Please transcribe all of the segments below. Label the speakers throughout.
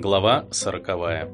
Speaker 1: Глава сороковая.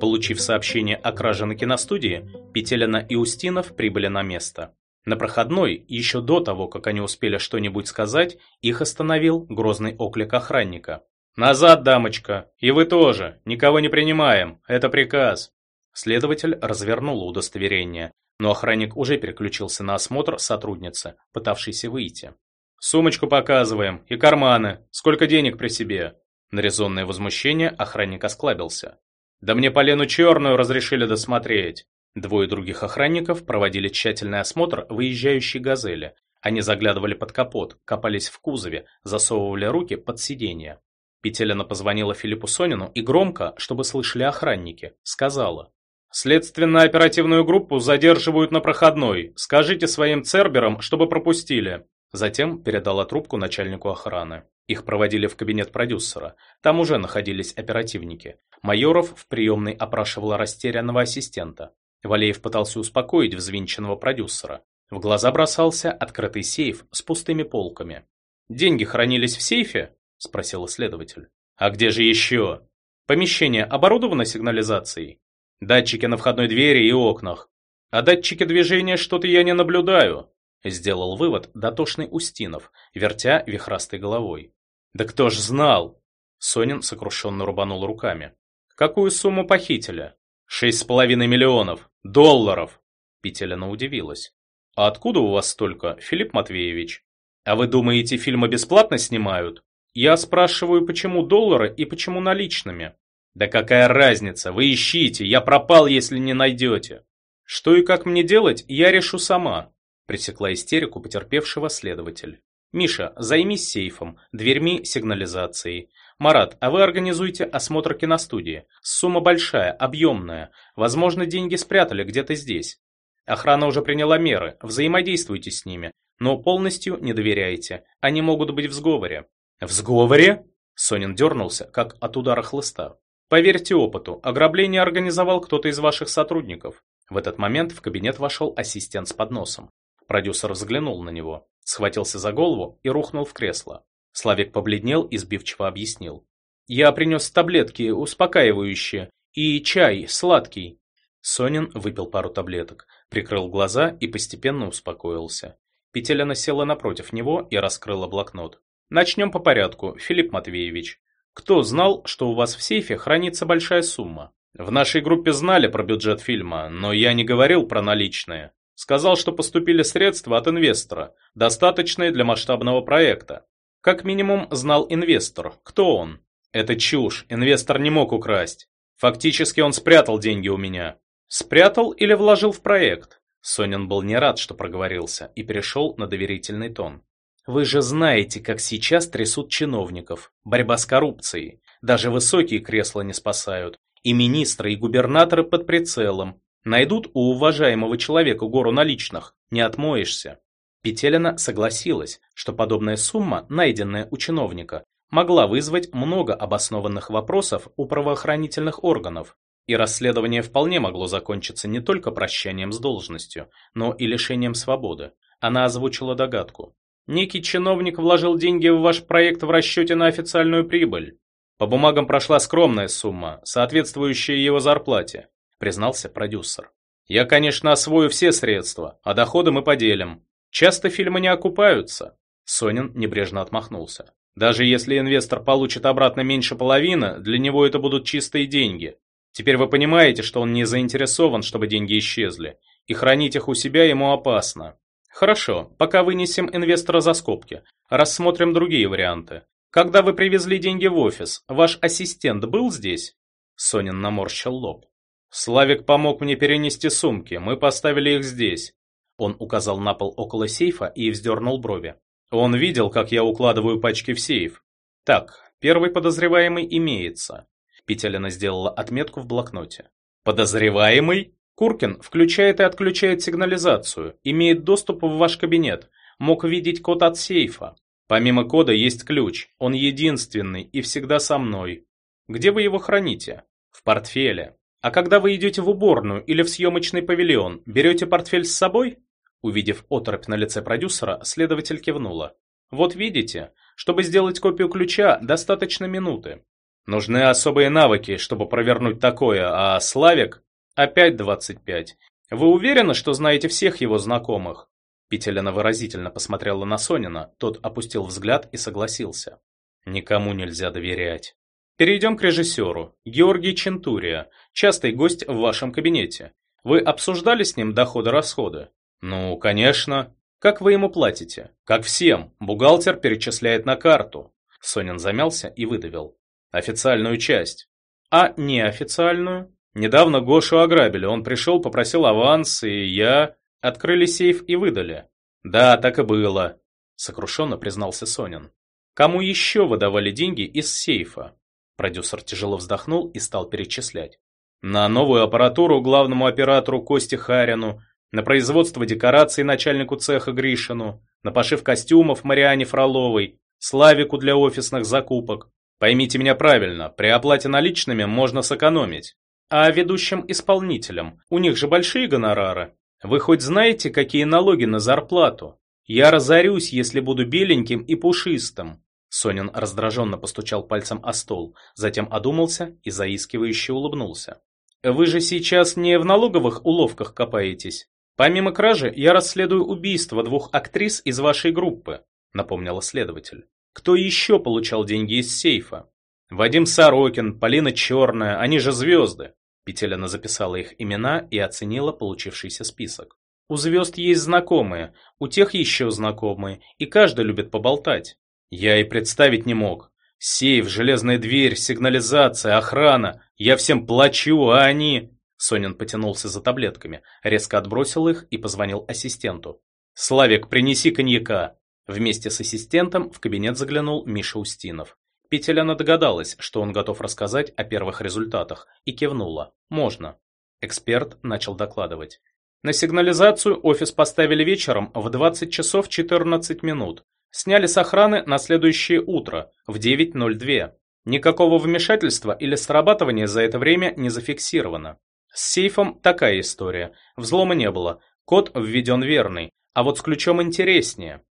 Speaker 1: Получив сообщение о краже на киностудии, Петелина и Устинов прибыли на место. На проходной, еще до того, как они успели что-нибудь сказать, их остановил грозный оклик охранника. «Назад, дамочка! И вы тоже! Никого не принимаем! Это приказ!» Следователь развернул удостоверение, но охранник уже переключился на осмотр сотрудницы, пытавшейся выйти. «Сумочку показываем и карманы. Сколько денег при себе?» На резонное возмущение охранник осклабился. «Да мне Полену Черную разрешили досмотреть». Двое других охранников проводили тщательный осмотр выезжающей «Газели». Они заглядывали под капот, копались в кузове, засовывали руки под сиденье. Петелина позвонила Филиппу Сонину и громко, чтобы слышали охранники, сказала. «Следственно-оперативную группу задерживают на проходной. Скажите своим церберам, чтобы пропустили». Затем передала трубку начальнику охраны. Их проводили в кабинет продюсера. Там уже находились оперативники. Майоров в приемной опрашивал растерянного ассистента. Валеев пытался успокоить взвинченного продюсера. В глаза бросался открытый сейф с пустыми полками. «Деньги хранились в сейфе?» – спросил следователь. «А где же еще?» «Помещение оборудовано сигнализацией?» «Датчики на входной двери и окнах». «А датчики движения что-то я не наблюдаю», – сделал вывод дотошный Устинов, вертя вихрастой головой. Да кто ж знал? Сонин сокрушенно рубанул руками. Какую сумму похитили? Шесть с половиной миллионов. Долларов. Петелина удивилась. А откуда у вас столько, Филипп Матвеевич? А вы думаете, фильмы бесплатно снимают? Я спрашиваю, почему доллары и почему наличными? Да какая разница, вы ищите, я пропал, если не найдете. Что и как мне делать, я решу сама, пресекла истерику потерпевшего следователь. Миша, займись сейфом, дверьми сигнализацией. Марат, а вы организуйте осмотр киностудии. Сумма большая, объемная. Возможно, деньги спрятали где-то здесь. Охрана уже приняла меры, взаимодействуйте с ними, но полностью не доверяйте. Они могут быть в сговоре. В сговоре? Сонин дернулся, как от удара хлыста. Поверьте опыту, ограбление организовал кто-то из ваших сотрудников. В этот момент в кабинет вошел ассистент с подносом. Продюсер взглянул на него схватился за голову и рухнул в кресло. Славик побледнел и сбивчиво объяснил. «Я принес таблетки, успокаивающие, и чай, сладкий». Сонин выпил пару таблеток, прикрыл глаза и постепенно успокоился. Петелина села напротив него и раскрыла блокнот. «Начнем по порядку, Филипп Матвеевич. Кто знал, что у вас в сейфе хранится большая сумма?» «В нашей группе знали про бюджет фильма, но я не говорил про наличные. Сказал, что поступили средства от инвестора, достаточные для масштабного проекта. Как минимум знал инвестор. Кто он? Это чушь, инвестор не мог украсть. Фактически он спрятал деньги у меня. Спрятал или вложил в проект? Сонин был не рад, что проговорился, и перешел на доверительный тон. Вы же знаете, как сейчас трясут чиновников. Борьба с коррупцией. Даже высокие кресла не спасают. И министры, и губернаторы под прицелом. Найдут у уважаемого человека гору наличных, не отмоешься. Петелина согласилась, что подобная сумма, найденная у чиновника, могла вызвать много обоснованных вопросов у правоохранительных органов, и расследование вполне могло закончиться не только прощанием с должностью, но и лишением свободы. Она озвучила догадку. Некий чиновник вложил деньги в ваш проект в расчете на официальную прибыль. По бумагам прошла скромная сумма, соответствующая его зарплате признался продюсер. Я, конечно, освою все средства, а доходы мы поделим. Часто фильмы не окупаются. Сонин небрежно отмахнулся. Даже если инвестор получит обратно меньше половины, для него это будут чистые деньги. Теперь вы понимаете, что он не заинтересован, чтобы деньги исчезли, и хранить их у себя ему опасно. Хорошо, пока вынесем инвестора за скобки, рассмотрим другие варианты. Когда вы привезли деньги в офис, ваш ассистент был здесь? Сонин наморщил лоб. Славик помог мне перенести сумки, мы поставили их здесь. Он указал на пол около сейфа и вздернул брови. Он видел, как я укладываю пачки в сейф. Так, первый подозреваемый имеется. Петелина сделала отметку в блокноте. Подозреваемый? Куркин включает и отключает сигнализацию, имеет доступ в ваш кабинет, мог видеть код от сейфа. Помимо кода есть ключ, он единственный и всегда со мной. Где вы его храните? В портфеле. А когда вы идете в уборную или в съемочный павильон, берете портфель с собой? Увидев оторопь на лице продюсера, следователь кивнула. Вот видите, чтобы сделать копию ключа, достаточно минуты. Нужны особые навыки, чтобы провернуть такое, а Славик опять 25. Вы уверены, что знаете всех его знакомых? Петелина выразительно посмотрела на Сонина, тот опустил взгляд и согласился. Никому нельзя доверять. Перейдем к режиссеру. Георгий Чентурия, частый гость в вашем кабинете. Вы обсуждали с ним доходы-расходы? Ну, конечно. Как вы ему платите? Как всем. Бухгалтер перечисляет на карту. Сонин замялся и выдавил. Официальную часть. А неофициальную? Недавно Гошу ограбили, он пришел, попросил аванс, и я... Открыли сейф и выдали. Да, так и было, сокрушенно признался Сонин. Кому еще выдавали деньги из сейфа? Продюсер тяжело вздохнул и стал перечислять. На новую аппаратуру главному оператору Косте Харину, на производство декораций начальнику цеха Гришину, на пошив костюмов Мариане Фроловой, Славику для офисных закупок. Поймите меня правильно, при оплате наличными можно сэкономить. А ведущим исполнителям, у них же большие гонорары. Вы хоть знаете, какие налоги на зарплату? Я разорюсь, если буду беленьким и пушистым. Сонин раздраженно постучал пальцем о стол, затем одумался и заискивающе улыбнулся. «Вы же сейчас не в налоговых уловках копаетесь. Помимо кражи, я расследую убийство двух актрис из вашей группы», напомнил следователь. «Кто еще получал деньги из сейфа?» «Вадим Сорокин, Полина Черная, они же звезды». Петелина записала их имена и оценила получившийся список. «У звезд есть знакомые, у тех еще знакомые, и каждый любит поболтать. Я и представить не мог. Сейф, железная дверь, сигнализация, охрана. Я всем плачу, а они... Сонин потянулся за таблетками, резко отбросил их и позвонил ассистенту. «Славик, принеси коньяка!» Вместе с ассистентом в кабинет заглянул Миша Устинов. Петеляна догадалась, что он готов рассказать о первых результатах, и кивнула. «Можно». Эксперт начал докладывать. На сигнализацию офис поставили вечером в 20 часов 14 минут. Сняли с охраны на следующее утро в 9.02. Никакого вмешательства или срабатывания за это время не зафиксировано. С сейфом такая история. Взлома не было. Код введен верный. А вот с ключом интереснее.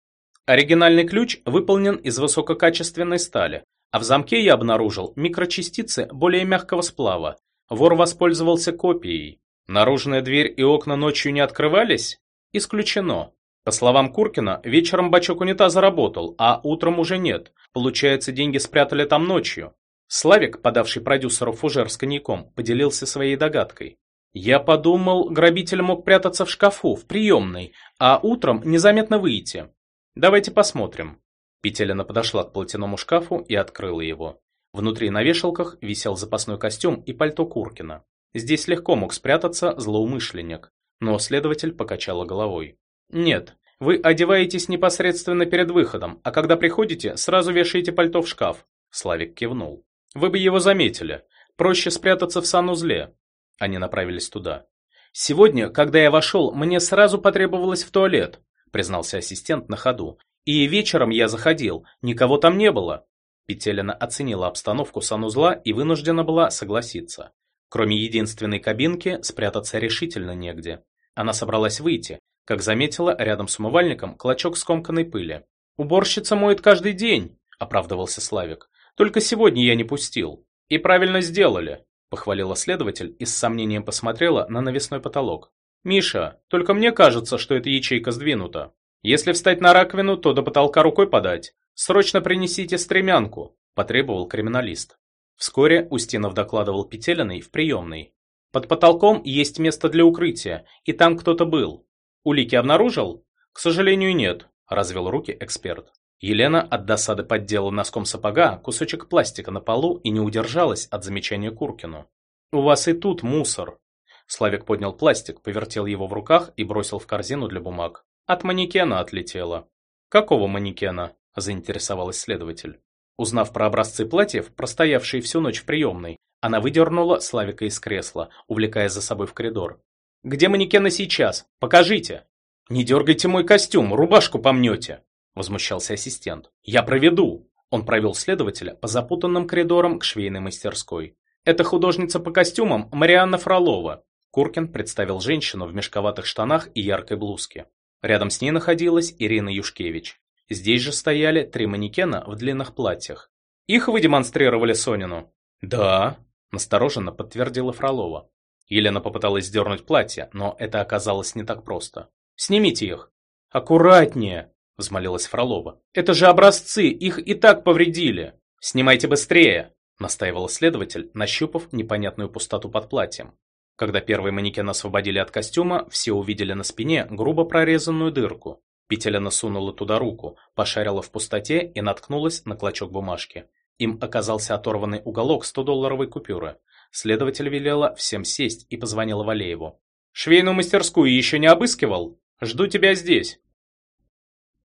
Speaker 1: Оригинальный ключ выполнен из высококачественной стали, а в замке я обнаружил микрочастицы более мягкого сплава. Вор воспользовался копией. Наружная дверь и окна ночью не открывались? Исключено. По словам Куркина, вечером бачок унитаза работал, а утром уже нет. Получается, деньги спрятали там ночью. Славик, подавший продюсеру фужер с коньяком, поделился своей догадкой. Я подумал, грабитель мог прятаться в шкафу, в приемной, а утром незаметно выйти. Давайте посмотрим. Петелина подошла к платяному шкафу и открыла его. Внутри на вешалках висел запасной костюм и пальто Куркина. Здесь легко мог спрятаться злоумышленник, но следователь покачала головой. Нет, вы одеваетесь непосредственно перед выходом, а когда приходите, сразу вешаете пальто в шкаф. Славик кивнул. Вы бы его заметили. Проще спрятаться в санузле. Они направились туда. Сегодня, когда я вошел, мне сразу потребовалось в туалет, признался ассистент на ходу. И вечером я заходил, никого там не было. Петелина оценила обстановку санузла и вынуждена была согласиться. Кроме единственной кабинки, спрятаться решительно негде. Она собралась выйти, как заметила, рядом с умывальником клочок скомканной пыли. «Уборщица моет каждый день», — оправдывался Славик. «Только сегодня я не пустил». «И правильно сделали», — похвалила следователь и с сомнением посмотрела на навесной потолок. «Миша, только мне кажется, что эта ячейка сдвинута. Если встать на раковину, то до потолка рукой подать. Срочно принесите стремянку», — потребовал криминалист. Вскоре Устинов докладывал Петелиной в приемной. «Под потолком есть место для укрытия, и там кто-то был. Улики обнаружил? К сожалению, нет, развел руки эксперт. Елена от досады поддела носком сапога кусочек пластика на полу и не удержалась от замечания Куркину. «У вас и тут мусор». Славик поднял пластик, повертел его в руках и бросил в корзину для бумаг. От манекена отлетело. «Какого манекена?» – заинтересовалась следователь. Узнав про образцы платьев, простоявшие всю ночь в приемной, она выдернула Славика из кресла, увлекая за собой в коридор. Где манекены сейчас? Покажите!» «Не дергайте мой костюм, рубашку помнете!» Возмущался ассистент. «Я проведу!» Он провел следователя по запутанным коридорам к швейной мастерской. «Это художница по костюмам Марианна Фролова». Куркин представил женщину в мешковатых штанах и яркой блузке. Рядом с ней находилась Ирина Юшкевич. Здесь же стояли три манекена в длинных платьях. «Их вы демонстрировали Сонину?» Да, настороженно подтвердила Фролова. Елена попыталась сдернуть платье, но это оказалось не так просто. «Снимите их!» «Аккуратнее!» – взмолилась Фролова. «Это же образцы, их и так повредили!» «Снимайте быстрее!» – настаивал следователь, нащупав непонятную пустоту под платьем. Когда первый манекен освободили от костюма, все увидели на спине грубо прорезанную дырку. Петеля насунула туда руку, пошарила в пустоте и наткнулась на клочок бумажки. Им оказался оторванный уголок 100-долларовой купюры. Следователь велела всем сесть и позвонила Валееву. «Швейную мастерскую еще не обыскивал? Жду тебя здесь!»